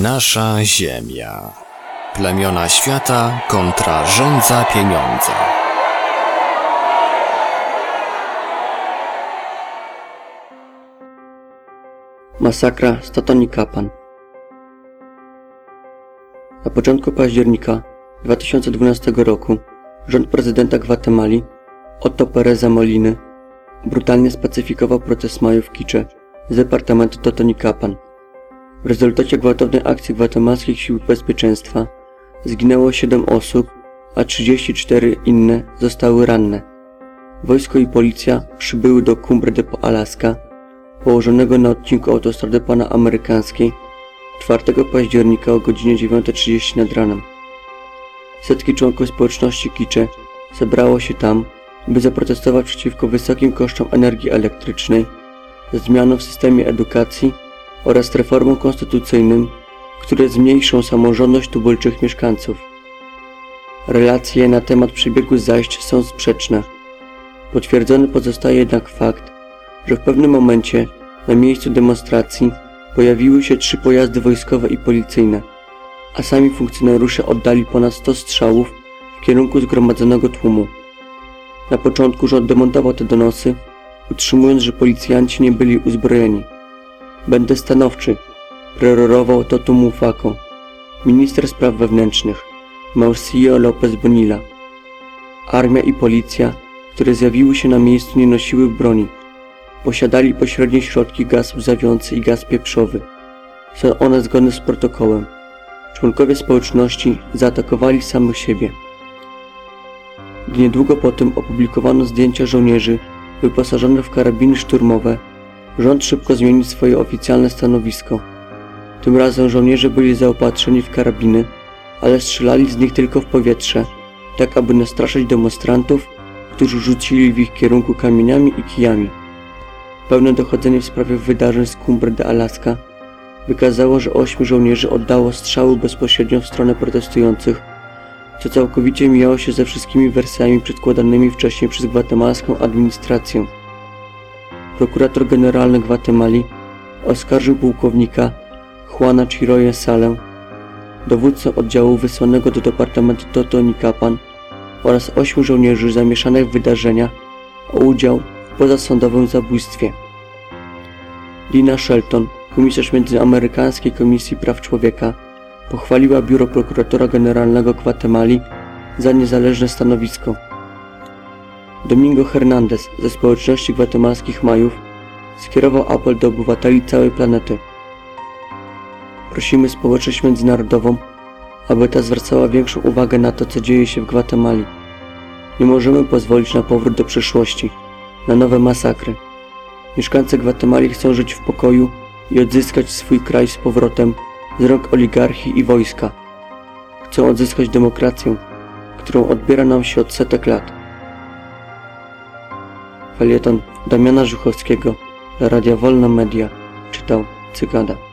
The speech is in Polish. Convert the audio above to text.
Nasza Ziemia. Plemiona świata kontra rządza pieniądza. Masakra z Totonikapan Na początku października 2012 roku rząd prezydenta Gwatemali Otto Pereza Moliny brutalnie spacyfikował protest Majów Kicze z departamentu Totonikapan. W rezultacie gwałtownej akcji gwatemalskich sił bezpieczeństwa zginęło 7 osób, a 34 inne zostały ranne. Wojsko i policja przybyły do Cumbre de Alaska, położonego na odcinku autostrady Panamerykańskiej 4 października o godzinie 9.30 nad ranem. Setki członków społeczności Kicze zebrało się tam, by zaprotestować przeciwko wysokim kosztom energii elektrycznej, zmianom w systemie edukacji oraz reformom konstytucyjnym, które zmniejszą samorządność tubylczych mieszkańców. Relacje na temat przebiegu zajść są sprzeczne. Potwierdzony pozostaje jednak fakt, że w pewnym momencie na miejscu demonstracji pojawiły się trzy pojazdy wojskowe i policyjne, a sami funkcjonariusze oddali ponad 100 strzałów w kierunku zgromadzonego tłumu. Na początku rząd demontował te donosy, utrzymując, że policjanci nie byli uzbrojeni. Będę stanowczy, prerorował Totu Mufako, minister spraw wewnętrznych, Mauricio López Bonilla. Armia i policja, które zjawiły się na miejscu nie nosiły broni. Posiadali pośrednie środki gaz łzawiący i gaz pieprzowy. Są one zgodne z protokołem. Członkowie społeczności zaatakowali samych siebie. Niedługo po tym opublikowano zdjęcia żołnierzy wyposażonych w karabiny szturmowe, rząd szybko zmienił swoje oficjalne stanowisko. Tym razem żołnierze byli zaopatrzeni w karabiny, ale strzelali z nich tylko w powietrze, tak aby nastraszyć demonstrantów, którzy rzucili w ich kierunku kamieniami i kijami. Pełne dochodzenie w sprawie wydarzeń z Cumbre de Alaska wykazało, że ośmiu żołnierzy oddało strzały bezpośrednio w stronę protestujących, co całkowicie mijało się ze wszystkimi wersjami przedkładanymi wcześniej przez gwatemalską administrację. Prokurator generalny Gwatemali oskarżył pułkownika Juana Chiroye Salę, dowódcę oddziału wysłanego do departamentu Totonikapan oraz ośmiu żołnierzy zamieszanych w wydarzenia o udział w pozasądowym zabójstwie. Lina Shelton, komisarz Międzyamerykańskiej Komisji Praw Człowieka, pochwaliła biuro prokuratora generalnego Gwatemali za niezależne stanowisko. Domingo Hernandez ze społeczności gwatemalskich Majów skierował apel do obywateli całej planety. Prosimy społeczność międzynarodową, aby ta zwracała większą uwagę na to, co dzieje się w Gwatemali. Nie możemy pozwolić na powrót do przeszłości, na nowe masakry. Mieszkańcy Gwatemali chcą żyć w pokoju i odzyskać swój kraj z powrotem z rąk oligarchii i wojska. Chcą odzyskać demokrację, którą odbiera nam się od setek lat. Felieton Damiana Żuchowskiego dla Radia Wolna Media czytał Cygada.